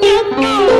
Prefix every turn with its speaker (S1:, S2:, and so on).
S1: nhất câu